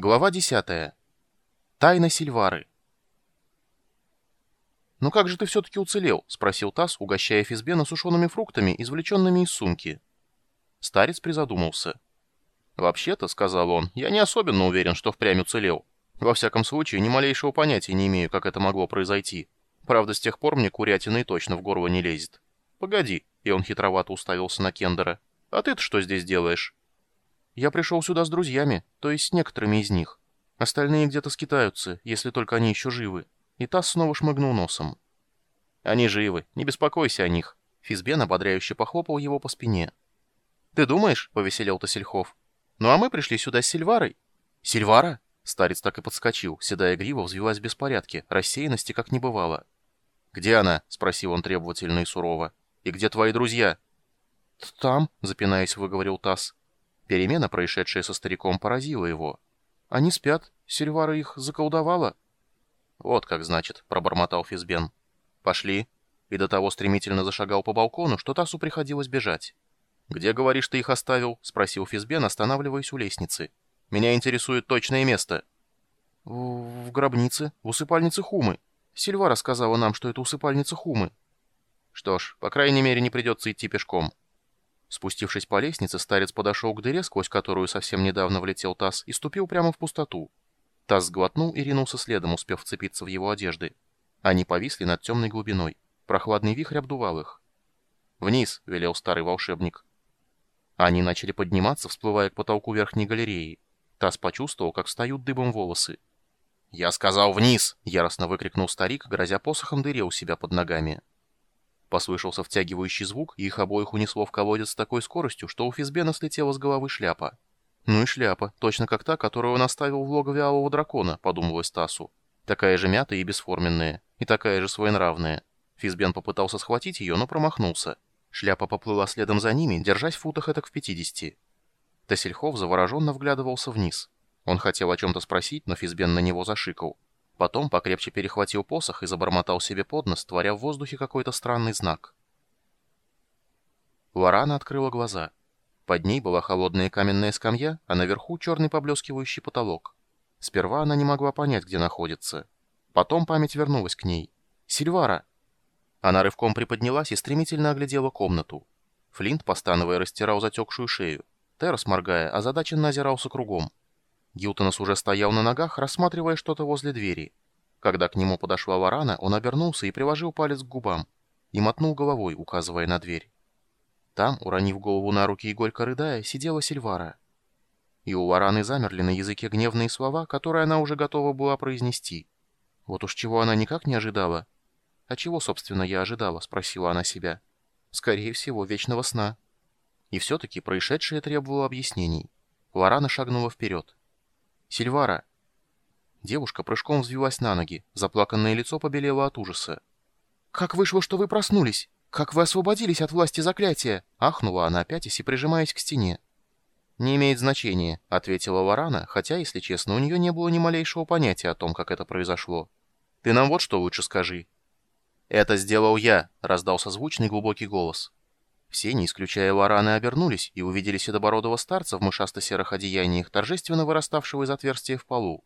Глава 10. Тайна Сильвары. «Ну как же ты все-таки уцелел?» — спросил Тасс, угощая Физбена сушеными фруктами, извлеченными из сумки. Старец призадумался. «Вообще-то», — сказал он, — «я не особенно уверен, что впрямь уцелел. Во всяком случае, ни малейшего понятия не имею, как это могло произойти. Правда, с тех пор мне курятина и точно в горло не лезет. Погоди», — и он хитровато уставился на Кендера. «А ты-то что здесь делаешь?» «Я пришел сюда с друзьями, то есть с некоторыми из них. Остальные где-то скитаются, если только они еще живы». И Тасс снова шмыгнул носом. «Они живы, не беспокойся о них». Физбен ободряюще похлопал его по спине. «Ты думаешь?» — повеселел Тасельхов. «Ну а мы пришли сюда с Сильварой». «Сильвара?» Старец так и подскочил, седая грива взвилась в беспорядке, рассеянности как не бывало. «Где она?» — спросил он требовательно и сурово. «И где твои друзья?» «Там», — запинаясь, выговорил Тасс. Перемена, происшедшая со стариком, поразила его. «Они спят. Сильвара их заколдовала». «Вот как значит», — пробормотал Физбен. «Пошли». И до того стремительно зашагал по балкону, что Тасу приходилось бежать. «Где, говоришь, ты их оставил?» — спросил Физбен, останавливаясь у лестницы. «Меня интересует точное место». «В, в гробнице, в усыпальнице Хумы. Сильва рассказала нам, что это усыпальница Хумы». «Что ж, по крайней мере, не придется идти пешком». Спустившись по лестнице, старец подошел к дыре, сквозь которую совсем недавно влетел таз, и ступил прямо в пустоту. Таз сглотнул и ринулся следом, успев вцепиться в его одежды. Они повисли над темной глубиной. Прохладный вихрь обдувал их. «Вниз!» — велел старый волшебник. Они начали подниматься, всплывая к потолку верхней галереи. Таз почувствовал, как встают дыбом волосы. «Я сказал вниз!» — яростно выкрикнул старик, грозя посохом дыре у себя под ногами. Послышался втягивающий звук, и их обоих унесло в колодец с такой скоростью, что у Физбена слетела с головы шляпа. «Ну и шляпа, точно как та, которую он оставил в логове алого дракона», — подумалось Тасу. «Такая же мятая и бесформенная, и такая же своенравная». Физбен попытался схватить ее, но промахнулся. Шляпа поплыла следом за ними, держась в футах этак в пятидесяти. Тесельхов завороженно вглядывался вниз. Он хотел о чем-то спросить, но Физбен на него зашикал. Потом покрепче перехватил посох и забормотал себе под нос, творя в воздухе какой-то странный знак. Лорана открыла глаза. Под ней была холодная каменная скамья, а наверху черный поблескивающий потолок. Сперва она не могла понять, где находится. Потом память вернулась к ней. «Сильвара!» Она рывком приподнялась и стремительно оглядела комнату. Флинт, постановая, растирал затекшую шею. Террас, моргая, озадаченно озирался кругом. Гилтонос уже стоял на ногах, рассматривая что-то возле двери. Когда к нему подошла Варана, он обернулся и приложил палец к губам и мотнул головой, указывая на дверь. Там, уронив голову на руки и горько рыдая, сидела Сильвара. И у Вараны замерли на языке гневные слова, которые она уже готова была произнести. Вот уж чего она никак не ожидала. «А чего, собственно, я ожидала?» — спросила она себя. «Скорее всего, вечного сна». И все-таки происшедшее требовало объяснений. Варана шагнула вперед. «Сильвара!» Девушка прыжком взвилась на ноги, заплаканное лицо побелело от ужаса. «Как вышло, что вы проснулись? Как вы освободились от власти заклятия?» Ахнула она опять и прижимаясь к стене. «Не имеет значения», — ответила Варана, хотя, если честно, у нее не было ни малейшего понятия о том, как это произошло. «Ты нам вот что лучше скажи». «Это сделал я», — раздался звучный глубокий голос. Все, не исключая Лораны, обернулись и увидели седобородого старца в мышасто-серых одеяниях, торжественно выраставшего из отверстия в полу.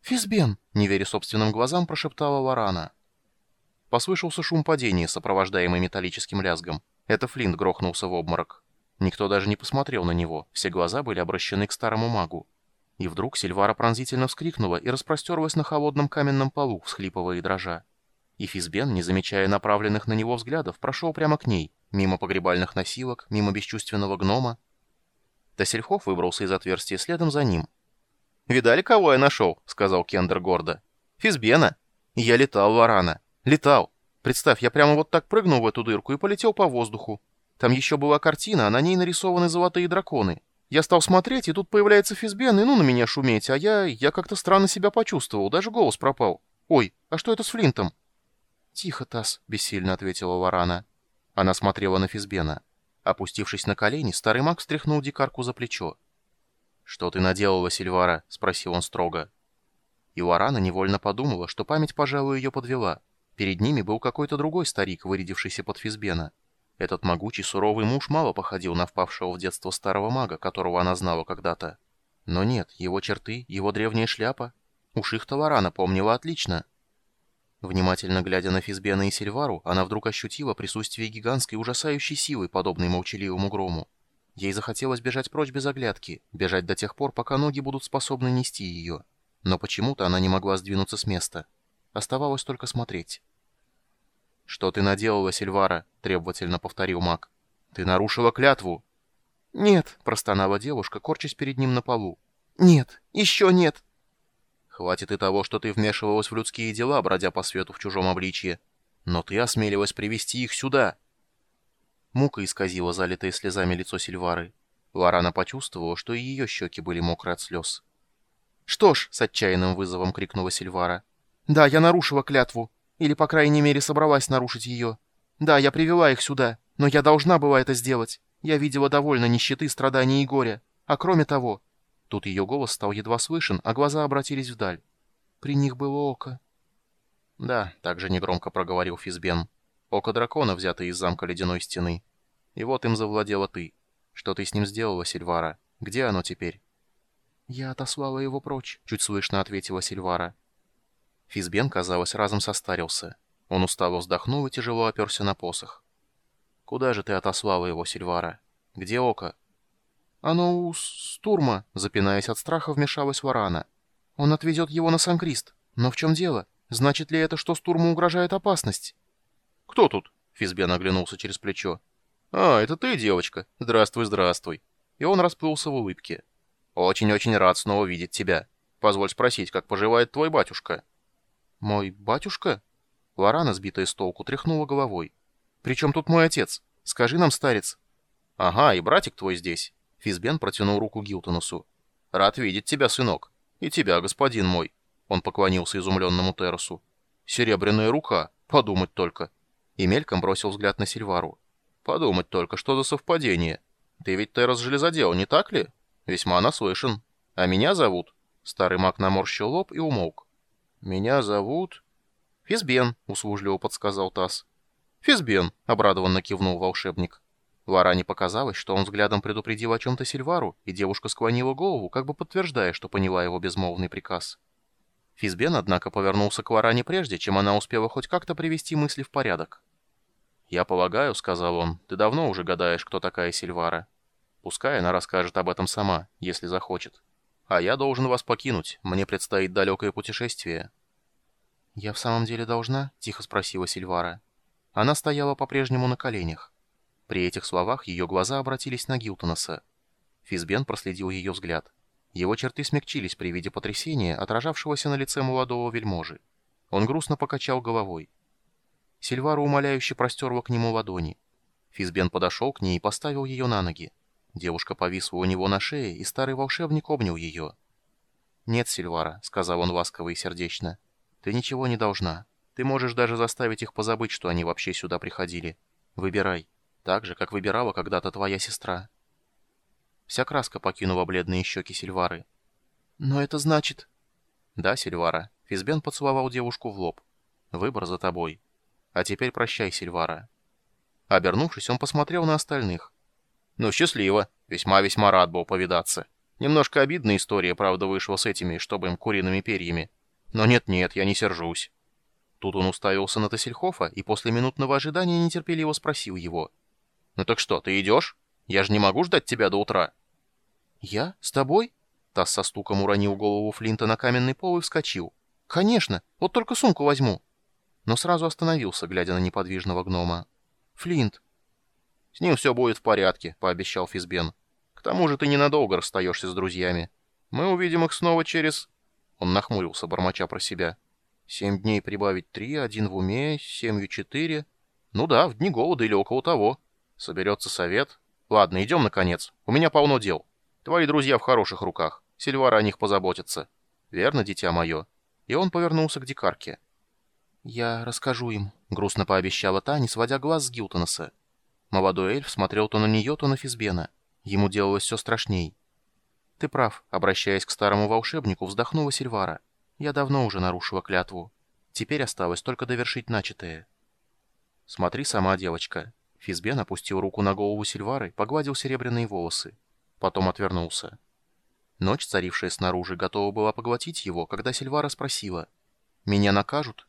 «Физбен!» — не веря собственным глазам, прошептала Лорана. Послышался шум падения, сопровождаемый металлическим лязгом. Это Флинт грохнулся в обморок. Никто даже не посмотрел на него, все глаза были обращены к старому магу. И вдруг Сильвара пронзительно вскрикнула и распростерлась на холодном каменном полу, всхлипывая и дрожа. И Физбен, не замечая направленных на него взглядов, прошел прямо к ней, мимо погребальных носилок, мимо бесчувственного гнома. Тассельхоф выбрался из отверстия следом за ним. «Видали, кого я нашел?» — сказал Кендер гордо. «Физбена. Я летал, Варана. Летал. Представь, я прямо вот так прыгнул в эту дырку и полетел по воздуху. Там еще была картина, а на ней нарисованы золотые драконы. Я стал смотреть, и тут появляется Физбен, и ну на меня шуметь, а я... я как-то странно себя почувствовал, даже голос пропал. Ой, а что это с Флинтом?» «Тихо, Тасс», — бессильно ответила Варана. Она смотрела на Физбена. Опустившись на колени, старый маг встряхнул дикарку за плечо. «Что ты наделала, Сильвара?» — спросил он строго. И Лорана невольно подумала, что память, пожалуй, ее подвела. Перед ними был какой-то другой старик, вырядившийся под Физбена. Этот могучий суровый муж мало походил на впавшего в детство старого мага, которого она знала когда-то. Но нет, его черты, его древняя шляпа. Уж их-то Лорана помнила отлично. Внимательно глядя на Физбена и Сильвару, она вдруг ощутила присутствие гигантской ужасающей силы, подобной молчаливому грому. Ей захотелось бежать прочь без оглядки, бежать до тех пор, пока ноги будут способны нести ее. Но почему-то она не могла сдвинуться с места. Оставалось только смотреть. «Что ты наделала, Сильвара?» — требовательно повторил маг. «Ты нарушила клятву!» «Нет!» — простонала девушка, корчась перед ним на полу. «Нет! Еще нет!» «Хватит и того, что ты вмешивалась в людские дела, бродя по свету в чужом обличье. Но ты осмелилась привести их сюда!» Мука исказила залитое слезами лицо Сильвары. Лорана почувствовала, что и ее щеки были мокры от слез. «Что ж», — с отчаянным вызовом крикнула Сильвара, — «да, я нарушила клятву, или, по крайней мере, собралась нарушить ее. Да, я привела их сюда, но я должна была это сделать. Я видела довольно нищеты, страданий и горя. А кроме того...» Тут ее голос стал едва слышен, а глаза обратились вдаль. «При них было око». «Да», — также негромко проговорил Физбен. Око дракона, взятое из замка ледяной стены. И вот им завладела ты. Что ты с ним сделала, Сильвара? Где оно теперь?» «Я отослала его прочь», — чуть слышно ответила Сильвара. Физбен, казалось, разом состарился. Он устало вздохнул и тяжело оперся на посох. «Куда же ты отослала его, Сильвара? Где око?» «Оно у Стурма», — запинаясь от страха, вмешалась Варана. «Он отвезет его на Санкрист. Но в чем дело? Значит ли это, что Стурму угрожает опасность?» «Кто тут?» — Физбен оглянулся через плечо. «А, это ты, девочка. Здравствуй, здравствуй». И он расплылся в улыбке. «Очень-очень рад снова видеть тебя. Позволь спросить, как поживает твой батюшка?» «Мой батюшка?» Лорана, сбитая с толку, тряхнула головой. «При чем тут мой отец? Скажи нам, старец». «Ага, и братик твой здесь». Физбен протянул руку Гилтонусу. «Рад видеть тебя, сынок. И тебя, господин мой». Он поклонился изумленному Террасу. «Серебряная рука. Подумать только». И мельком бросил взгляд на Сильвару. «Подумать только, что за совпадение. Ты ведь Террас железодел, не так ли? Весьма наслышан. А меня зовут...» Старый маг наморщил лоб и умолк. «Меня зовут...» «Физбен», — услужливо подсказал Тасс. «Физбен», — обрадованно кивнул волшебник. Ларане показалось, что он взглядом предупредил о чем-то Сильвару, и девушка склонила голову, как бы подтверждая, что поняла его безмолвный приказ. Физбен, однако, повернулся к Ларане прежде, чем она успела хоть как-то привести мысли в порядок. «Я полагаю», — сказал он, — «ты давно уже гадаешь, кто такая Сильвара. Пускай она расскажет об этом сама, если захочет. А я должен вас покинуть, мне предстоит далекое путешествие». «Я в самом деле должна?» — тихо спросила Сильвара. Она стояла по-прежнему на коленях. При этих словах ее глаза обратились на Гилтонаса. Физбен проследил ее взгляд. Его черты смягчились при виде потрясения, отражавшегося на лице молодого вельможи. Он грустно покачал головой. Сильвара умоляюще простерла к нему ладони. Физбен подошел к ней и поставил ее на ноги. Девушка повисла у него на шее, и старый волшебник обнял ее. «Нет, Сильвара», — сказал он ласково и сердечно, — «ты ничего не должна. Ты можешь даже заставить их позабыть, что они вообще сюда приходили. Выбирай». Так же, как выбирала когда-то твоя сестра. Вся краска покинула бледные щеки Сильвары. «Но это значит...» «Да, Сильвара». Физбен поцеловал девушку в лоб. «Выбор за тобой. А теперь прощай, Сильвара». Обернувшись, он посмотрел на остальных. «Ну, счастливо. Весьма-весьма рад был повидаться. Немножко обидная история, правда, вышла с этими, чтобы им, куриными перьями. Но нет-нет, я не сержусь». Тут он уставился на Тассельхофа и после минутного ожидания нетерпеливо спросил его — «Ну так что, ты идешь? Я же не могу ждать тебя до утра». «Я? С тобой?» Тасс со стуком уронил голову Флинта на каменный пол и вскочил. «Конечно! Вот только сумку возьму!» Но сразу остановился, глядя на неподвижного гнома. «Флинт!» «С ним все будет в порядке», — пообещал Физбен. «К тому же ты ненадолго расстаешься с друзьями. Мы увидим их снова через...» Он нахмурился, бормоча про себя. «Семь дней прибавить три, один в уме, семью четыре...» «Ну да, в дни голода или около того». Соберется совет? Ладно, идем, наконец. У меня полно дел. Твои друзья в хороших руках. Сильвара о них позаботится. Верно, дитя мое?» И он повернулся к дикарке. «Я расскажу им», — грустно пообещала та, не сводя глаз с Гилтонаса. Молодой эльф смотрел то на нее, то на Физбена. Ему делалось все страшней. «Ты прав», — обращаясь к старому волшебнику, вздохнула Сильвара. «Я давно уже нарушила клятву. Теперь осталось только довершить начатое». «Смотри сама, девочка. Физбен опустил руку на голову Сильвары, погладил серебряные волосы. Потом отвернулся. Ночь, царившая снаружи, готова была поглотить его, когда Сильвара спросила. «Меня накажут?»